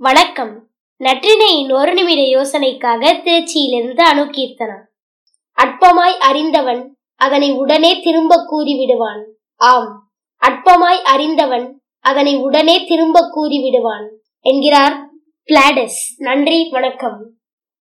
வணக்கம். நற்றினையின் ஒரு நிமிட யோசனைக்காக திருச்சியிலிருந்து அணுகீர்த்தனா அற்பமாய் அறிந்தவன் அதனை உடனே திரும்ப கூறிவிடுவான். ஆம் அற்பமாய் அறிந்தவன் அதனை உடனே திரும்ப கூறிவிடுவான் என்கிறார் பிளாடஸ். நன்றி வணக்கம்.